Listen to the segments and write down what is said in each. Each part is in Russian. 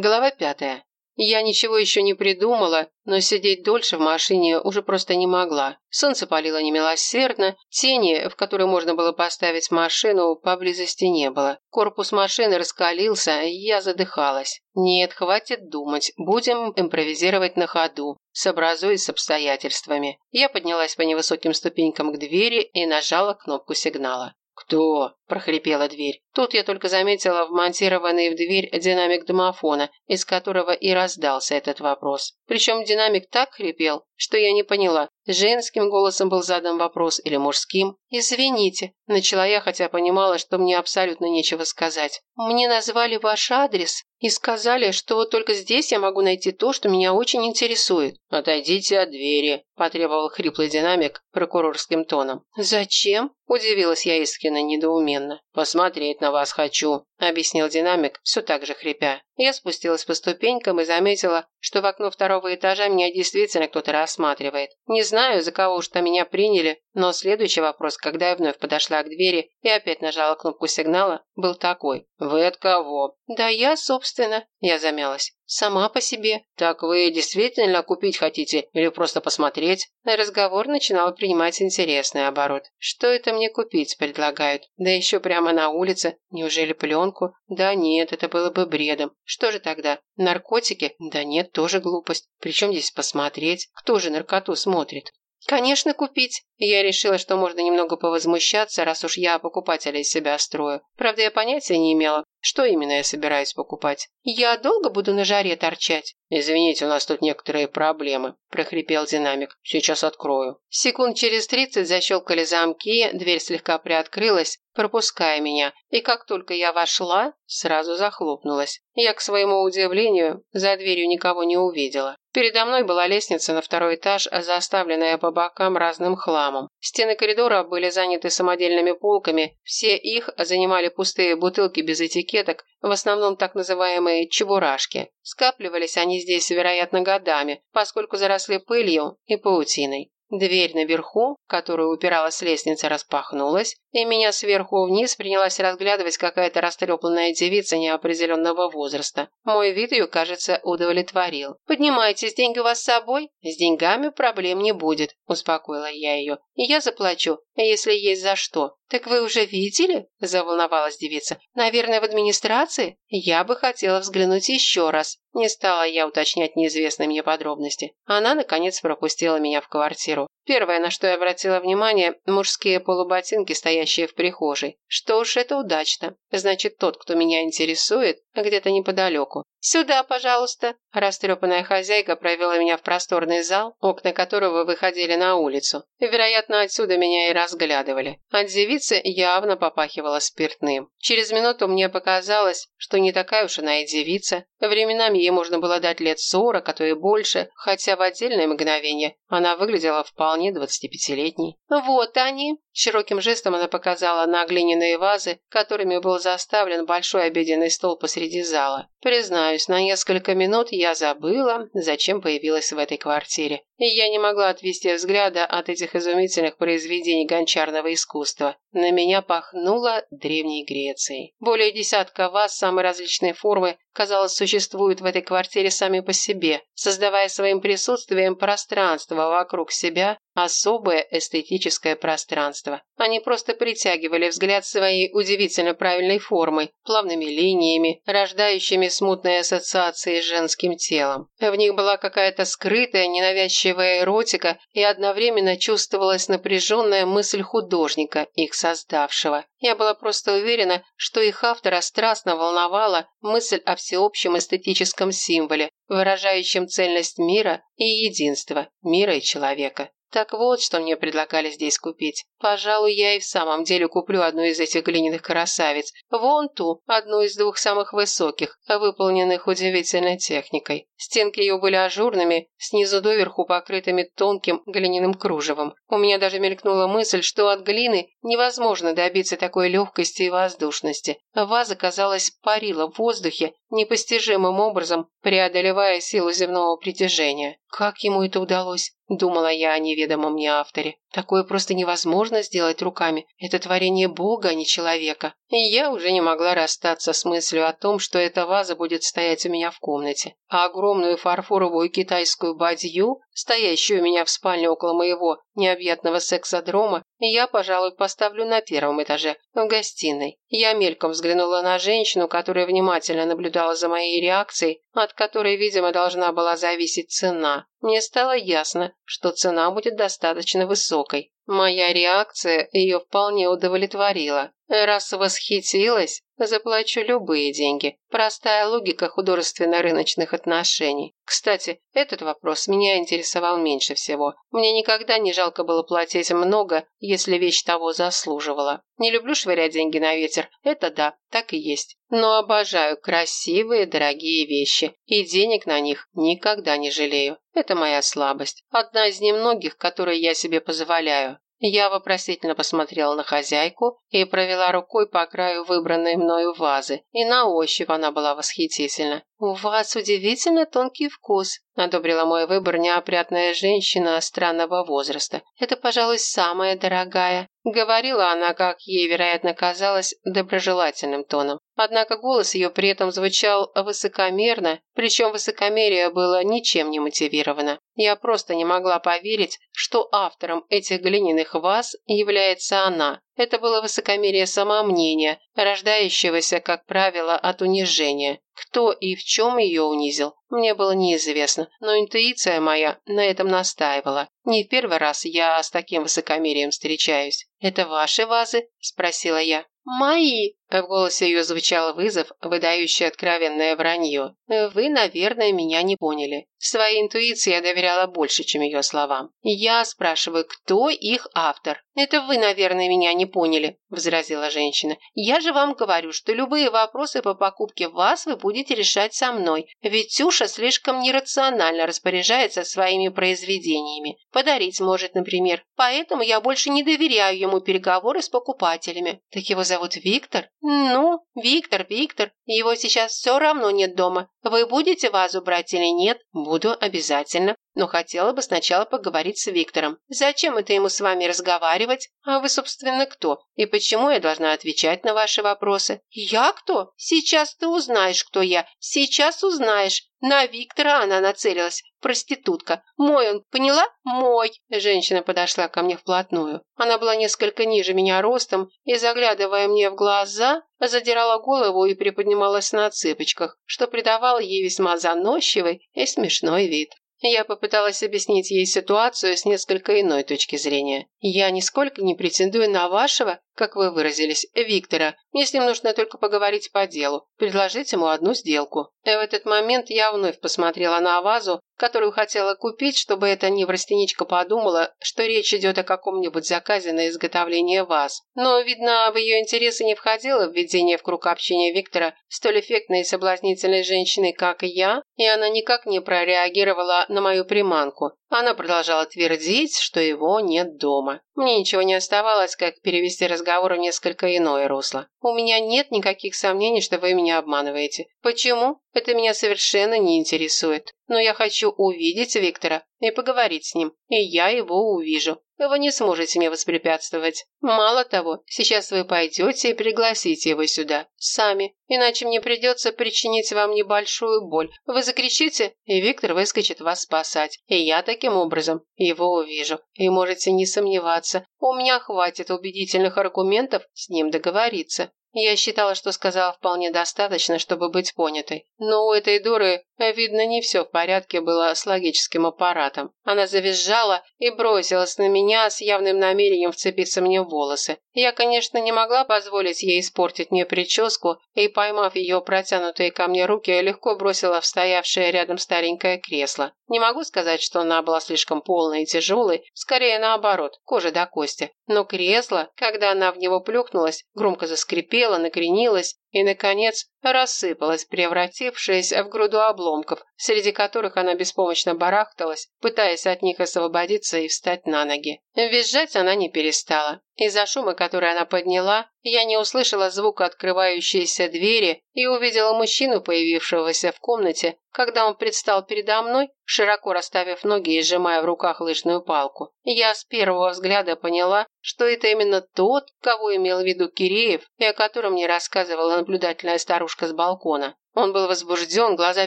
Глава пятая. Я ничего еще не придумала, но сидеть дольше в машине уже просто не могла. Солнце палило немилосердно, тени, в которые можно было поставить машину, поблизости не было. Корпус машины раскалился, я задыхалась. Нет, хватит думать, будем импровизировать на ходу, сообразуясь с обстоятельствами. Я поднялась по невысоким ступенькам к двери и нажала кнопку сигнала. «Кто?» – прохрипела дверь. Тут я только заметила вмонтированный в дверь динамик домофона, из которого и раздался этот вопрос. Причем динамик так хрипел, что я не поняла, женским голосом был задан вопрос или мужским. «Извините», – начала я, хотя понимала, что мне абсолютно нечего сказать. «Мне назвали ваш адрес и сказали, что только здесь я могу найти то, что меня очень интересует». «Отойдите от двери», – потребовал хриплый динамик прокурорским тоном. «Зачем?» – удивилась я искренне недоуменно. «Посмотреть на вас хочу», – объяснил динамик, все так же хрипя. Я спустилась по ступенькам и заметила, что в окно второго этажа меня действительно кто-то рассматривает. Не знаю, за кого уж там меня приняли, но следующий вопрос, когда я вновь подошла к двери и опять нажала кнопку сигнала, был такой. «Вы от кого?» «Да я, собственно», – я замялась. «Сама по себе». «Так вы действительно купить хотите или просто посмотреть?» Разговор начинал принимать интересный оборот. Что это мне купить предлагают? Да еще прямо на улице. Неужели пленку? Да нет, это было бы бредом. Что же тогда? Наркотики? Да нет, тоже глупость. Причем здесь посмотреть? Кто же наркоту смотрит? Конечно, купить. Я решила, что можно немного повозмущаться, раз уж я покупателя из себя строю. Правда, я понятия не имела, что именно я собираюсь покупать. Я долго буду на жаре торчать? Извините, у нас тут некоторые проблемы, прохрипел динамик. Сейчас открою. Секунд через тридцать защелкали замки, дверь слегка приоткрылась, пропуская меня, и как только я вошла, сразу захлопнулась. Я, к своему удивлению, за дверью никого не увидела. Передо мной была лестница на второй этаж, заставленная по бокам разным хламом. Стены коридора были заняты самодельными полками, все их занимали пустые бутылки без этикеток, в основном так называемые чебурашки. Скапливались они здесь, вероятно, годами, поскольку заросли пылью и паутиной. Дверь наверху, в которую упиралась лестница, распахнулась, и меня сверху вниз принялась разглядывать какая-то растрепанная девица неопределенного возраста. Мой вид ее, кажется, удовлетворил. «Поднимайтесь, деньги у вас с собой?» «С деньгами проблем не будет», – успокоила я ее. «И я заплачу, если есть за что». «Так вы уже видели?» – заволновалась девица. «Наверное, в администрации? Я бы хотела взглянуть еще раз». Не стала я уточнять неизвестные мне подробности. Она, наконец, пропустила меня в квартиру. Первое, на что я обратила внимание, мужские полуботинки, стоящие в прихожей. Что ж, это удачно. Значит, тот, кто меня интересует, где-то неподалеку. «Сюда, пожалуйста!» Растрепанная хозяйка провела меня в просторный зал, окна которого выходили на улицу. Вероятно, отсюда меня и разглядывали. От девицы явно попахивала спиртным. Через минуту мне показалось, что не такая уж она и девица. Временами ей можно было дать лет сорок, а то и больше, хотя в отдельное мгновение она выглядела вполне двадцатипятилетней. «Вот они!» Широким жестом она показала на глиняные вазы, которыми был заставлен большой обеденный стол посреди зала. Признаюсь, на несколько минут я забыла, зачем появилась в этой квартире. И я не могла отвести взгляда от этих изумительных произведений гончарного искусства. На меня пахнуло Древней Грецией. Более десятка ваз самой различной формы, казалось, существуют в этой квартире сами по себе, создавая своим присутствием пространство вокруг себя, особое эстетическое пространство. Они просто притягивали взгляд своей удивительно правильной формой, плавными линиями, рождающими смутные ассоциации с женским телом. В них была какая-то скрытая, ненавязчивая эротика, и одновременно чувствовалась напряженная мысль художника, их создавшего. Я была просто уверена, что их автора страстно волновала мысль о всеобщем эстетическом символе, выражающем цельность мира и единство мира и человека. Так вот, что мне предлагали здесь купить. Пожалуй, я и в самом деле куплю одну из этих глиняных красавиц. Вон ту, одну из двух самых высоких, выполненных удивительной техникой. Стенки ее были ажурными, снизу доверху покрытыми тонким глиняным кружевом. У меня даже мелькнула мысль, что от глины невозможно добиться такой легкости и воздушности. Ваза, казалось, парила в воздухе, непостижимым образом преодолевая силу земного притяжения. Как ему это удалось? Думала я о неведомом мне авторе. Такое просто невозможно сделать руками. Это творение Бога, а не человека. И я уже не могла расстаться с мыслью о том, что эта ваза будет стоять у меня в комнате. А огромную фарфоровую китайскую бадью, стоящую у меня в спальне около моего необъятного сексодрома, я, пожалуй, поставлю на первом этаже, в гостиной. Я мельком взглянула на женщину, которая внимательно наблюдала за моей реакцией, от которой, видимо, должна была зависеть цена. Мне стало ясно, что цена будет достаточно высокой. Моя реакция ее вполне удовлетворила. Раз восхитилась, заплачу любые деньги. Простая логика художественно-рыночных отношений. Кстати, этот вопрос меня интересовал меньше всего. Мне никогда не жалко было платить много, если вещь того заслуживала. Не люблю швырять деньги на ветер. Это да, так и есть. Но обожаю красивые, дорогие вещи. И денег на них никогда не жалею. Это моя слабость. Одна из немногих, которые я себе позволяю. Я вопросительно посмотрела на хозяйку и провела рукой по краю выбранной мною вазы, и на ощупь она была восхитительна. «У вас удивительно тонкий вкус», – одобрила мой выбор неопрятная женщина странного возраста. «Это, пожалуй, самая дорогая». Говорила она, как ей, вероятно, казалось, доброжелательным тоном. Однако голос ее при этом звучал высокомерно, причем высокомерие было ничем не мотивировано. Я просто не могла поверить, что автором этих глиняных ваз является она. Это было высокомерие самомнения, рождающегося, как правило, от унижения. Кто и в чем ее унизил, мне было неизвестно, но интуиция моя на этом настаивала. Не в первый раз я с таким высокомерием встречаюсь. «Это ваши вазы?» – спросила я. «Мои!» – в голосе ее звучал вызов, выдающий откровенное вранье. «Вы, наверное, меня не поняли. Своей интуиции я доверяла больше, чем ее словам. Я спрашиваю, кто их автор?» «Это вы, наверное, меня не поняли», – возразила женщина. «Я же вам говорю, что любые вопросы по покупке вас вы будете решать со мной. Ведь Тюша слишком нерационально распоряжается своими произведениями. Подарить может, например. Поэтому я больше не доверяю ему переговоры с покупателями. Так его зовут Виктор? Ну, Виктор, Виктор. Его сейчас все равно нет дома. Вы будете вазу брать или нет? Буду обязательно. Но хотела бы сначала поговорить с Виктором. Зачем это ему с вами разговаривать? А вы, собственно, кто? И почему я должна отвечать на ваши вопросы? Я кто? Сейчас ты узнаешь, кто я. Сейчас узнаешь. На Виктора она нацелилась. Проститутка. Мой он, поняла? Мой. Женщина подошла ко мне вплотную. Она была несколько ниже меня ростом и, заглядывая мне в глаза, задирала голову и приподнималась на цыпочках, что придавало ей весьма заносчивый и смешной вид. Я попыталась объяснить ей ситуацию с несколько иной точки зрения. Я нисколько не претендую на вашего как вы выразились, Виктора. С ним нужно только поговорить по делу, предложить ему одну сделку. И в этот момент я вновь посмотрела на вазу, которую хотела купить, чтобы эта неврастеничка подумала, что речь идет о каком-нибудь заказе на изготовление ваз. Но, видно, в ее интересы не входило введение в круг общения Виктора столь эффектной и соблазнительной женщины, как и я, и она никак не прореагировала на мою приманку. Она продолжала твердить, что его нет дома. Мне ничего не оставалось, как перевести разговор в несколько иное русло. У меня нет никаких сомнений, что вы меня обманываете. Почему? Это меня совершенно не интересует. Но я хочу увидеть Виктора и поговорить с ним, и я его увижу. Вы не сможете мне воспрепятствовать. Мало того, сейчас вы пойдете и пригласите его сюда. Сами. Иначе мне придется причинить вам небольшую боль. Вы закричите, и Виктор выскочит вас спасать. И я таким образом его увижу. И можете не сомневаться, у меня хватит убедительных аргументов с ним договориться. Я считала, что сказала вполне достаточно, чтобы быть понятой. Но у этой дуры, видно, не все в порядке было с логическим аппаратом. Она завизжала и бросилась на меня с явным намерением вцепиться мне в волосы. Я, конечно, не могла позволить ей испортить мне прическу, и, поймав ее протянутые ко мне руки, легко бросила в стоявшее рядом старенькое кресло. Не могу сказать, что она была слишком полной и тяжелой, скорее наоборот, кожа до кости. Но кресло, когда она в него плюхнулась, громко заскрипело, накренилось и, наконец, рассыпалась, превратившись в груду обломков, среди которых она беспомощно барахталась, пытаясь от них освободиться и встать на ноги. Визжать она не перестала. Из-за шума, который она подняла, я не услышала звука открывающейся двери и увидела мужчину, появившегося в комнате, когда он предстал передо мной, широко расставив ноги и сжимая в руках лыжную палку. Я с первого взгляда поняла, что это именно тот, кого имел в виду Киреев и о котором мне рассказывала наблюдательная старушка с балкона. Он был возбужден, глаза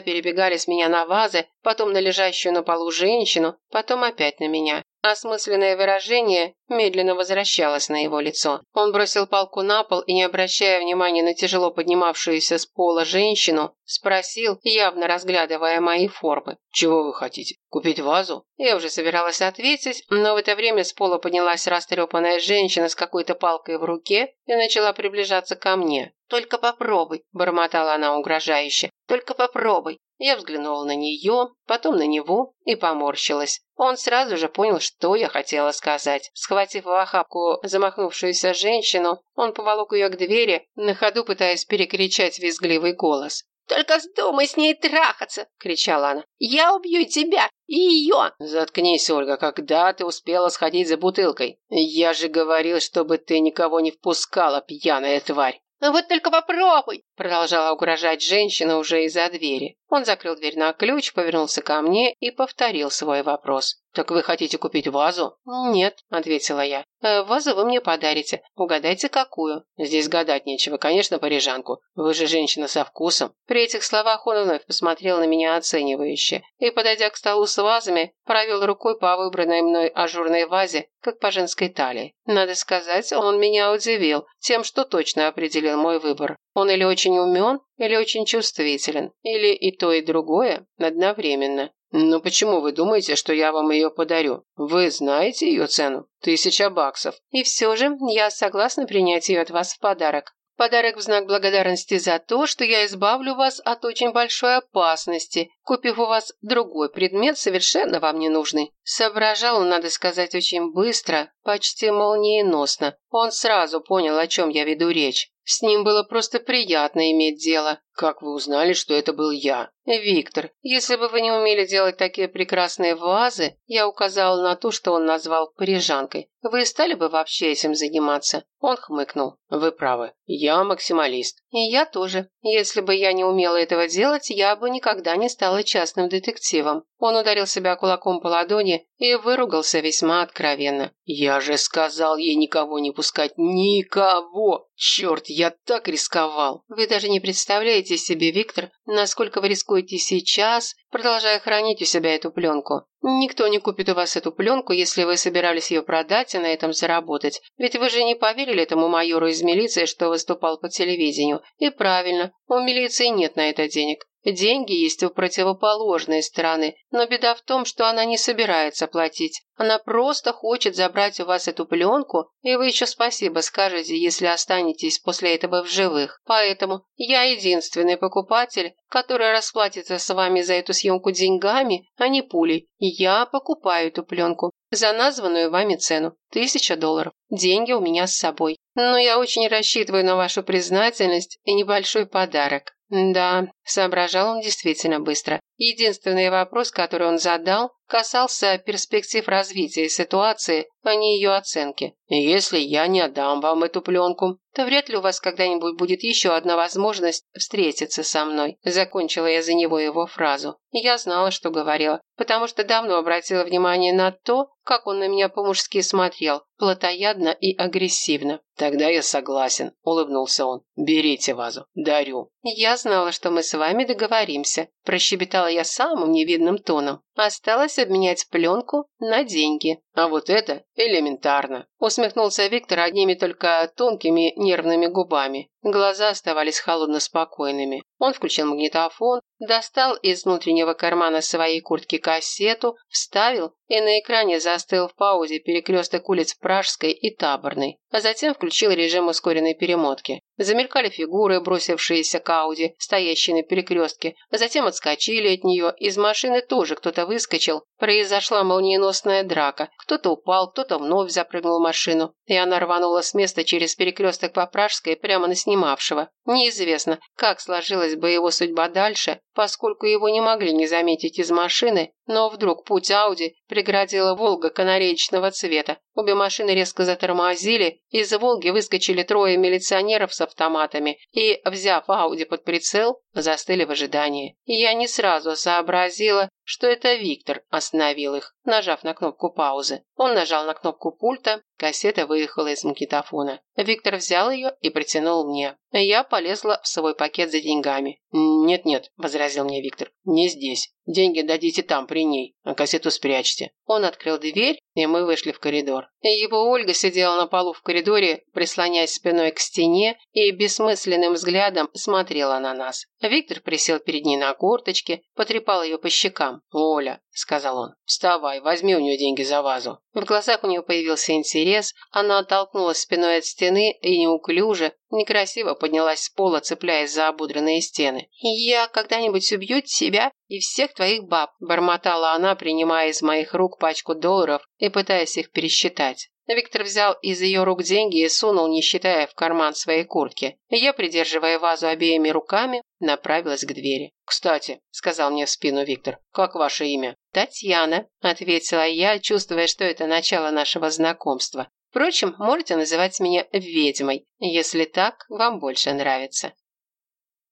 перебегали с меня на вазы, потом на лежащую на полу женщину, потом опять на меня. Осмысленное выражение медленно возвращалось на его лицо. Он бросил палку на пол и, не обращая внимания на тяжело поднимавшуюся с пола женщину, спросил, явно разглядывая мои формы. «Чего вы хотите? Купить вазу?» Я уже собиралась ответить, но в это время с пола поднялась растрепанная женщина с какой-то палкой в руке и начала приближаться ко мне. «Только попробуй», – бормотала она угрожающе. «Только попробуй. Я взглянула на нее, потом на него и поморщилась. Он сразу же понял, что я хотела сказать. Схватив в охапку замахнувшуюся женщину, он поволок ее к двери, на ходу пытаясь перекричать визгливый голос. «Только вздумай с ней трахаться!» – кричала она. «Я убью тебя и ее!» «Заткнись, Ольга, когда ты успела сходить за бутылкой? Я же говорил, чтобы ты никого не впускала, пьяная тварь!» «Вот только попробуй!» – продолжала угрожать женщина уже из-за двери. Он закрыл дверь на ключ, повернулся ко мне и повторил свой вопрос. «Так вы хотите купить вазу?» «Нет», – ответила я. «Э, «Вазу вы мне подарите. Угадайте, какую?» «Здесь гадать нечего. Конечно, парижанку. Вы же женщина со вкусом». При этих словах он вновь посмотрел на меня оценивающе и, подойдя к столу с вазами, провел рукой по выбранной мной ажурной вазе, как по женской талии. Надо сказать, он меня удивил тем, что точно определил мой выбор. Он или очень умен, или очень чувствителен, или и то, и другое одновременно. «Но почему вы думаете, что я вам ее подарю? Вы знаете ее цену? Тысяча баксов». «И все же я согласна принять ее от вас в подарок. Подарок в знак благодарности за то, что я избавлю вас от очень большой опасности, купив у вас другой предмет, совершенно вам не нужный. Соображал надо сказать, очень быстро, почти молниеносно. Он сразу понял, о чем я веду речь. С ним было просто приятно иметь дело. Как вы узнали, что это был я? Виктор, если бы вы не умели делать такие прекрасные вазы, я указала на то, что он назвал парижанкой. Вы стали бы вообще этим заниматься? Он хмыкнул. Вы правы. Я максималист. И я тоже. Если бы я не умела этого делать, я бы никогда не стала частным детективом. Он ударил себя кулаком по ладони и выругался весьма откровенно. Я же сказал ей никого не пускать. Никого! Черт, я так рисковал. Вы даже не представляете себе, Виктор, насколько вы рискуете сейчас, продолжая хранить у себя эту пленку. Никто не купит у вас эту пленку, если вы собирались ее продать и на этом заработать. Ведь вы же не поверили этому майору из милиции, что выступал по телевидению. И правильно, у милиции нет на это денег. Деньги есть у противоположной стороны, но беда в том, что она не собирается платить. Она просто хочет забрать у вас эту пленку, и вы еще спасибо скажете, если останетесь после этого в живых. Поэтому я единственный покупатель, который расплатится с вами за эту съемку деньгами, а не пулей. Я покупаю эту пленку за названную вами цену – тысяча долларов. Деньги у меня с собой. Но я очень рассчитываю на вашу признательность и небольшой подарок. Да, соображал он действительно быстро. Единственный вопрос, который он задал, касался перспектив развития ситуации, а не ее оценки. «Если я не отдам вам эту пленку, то вряд ли у вас когда-нибудь будет еще одна возможность встретиться со мной», закончила я за него его фразу. Я знала, что говорила, потому что давно обратила внимание на то, как он на меня по-мужски смотрел, плотоядно и агрессивно. «Тогда я согласен», – улыбнулся он. «Берите вазу. Дарю». «Я знала, что мы с вами договоримся», – прощебетала я самым невидным тоном. Осталось обменять пленку на деньги. А вот это элементарно. Усмехнулся Виктор одними только тонкими нервными губами. Глаза оставались холодно спокойными. Он включил магнитофон, достал из внутреннего кармана своей куртки кассету, вставил и на экране застыл в паузе перекресток улиц Пражской и Таборной, а затем включил режим ускоренной перемотки. Замелькали фигуры, бросившиеся к Ауди, стоящие на перекрестке, а затем отскочили от нее, из машины тоже кто-то выскочил, произошла молниеносная драка, кто-то упал, кто-то вновь запрыгнул в машину, и она рванула с места через перекресток по Пражской прямо на снимавшего. Неизвестно, как сложилась бы его судьба дальше, поскольку его не могли не заметить из машины, но вдруг путь Ауди преградила «Волга» канареечного цвета. Обе машины резко затормозили, из «Волги» выскочили трое милиционеров с автоматами и, взяв Ауди под прицел, застыли в ожидании. Я не сразу сообразила, что это Виктор остановил их, нажав на кнопку паузы. Он нажал на кнопку пульта, кассета выехала из магнитофона. Виктор взял ее и протянул мне. Я полезла в свой пакет за деньгами. «Нет-нет», – возразил мне Виктор, – «не здесь. Деньги дадите там, при ней, а кассету спрячьте». Он открыл дверь, и мы вышли в коридор. Его Ольга сидела на полу в коридоре, прислоняясь спиной к стене и бессмысленным взглядом смотрела на нас. Виктор присел перед ней на корточке, потрепал ее по щекам. «Оля», – сказал он, – «вставай, возьми у нее деньги за вазу». В глазах у нее появился интерес, она оттолкнулась спиной от стены и неуклюже, некрасиво поднялась с пола, цепляясь за обудренные стены. «Я когда-нибудь убью тебя и всех твоих баб», – бормотала она, принимая из моих рук пачку долларов и пытаясь их пересчитать. Виктор взял из ее рук деньги и сунул, не считая, в карман своей куртки. Я, придерживая вазу обеими руками, направилась к двери. «Кстати», — сказал мне в спину Виктор, — «как ваше имя?» «Татьяна», — ответила я, чувствуя, что это начало нашего знакомства. Впрочем, можете называть меня ведьмой, если так вам больше нравится.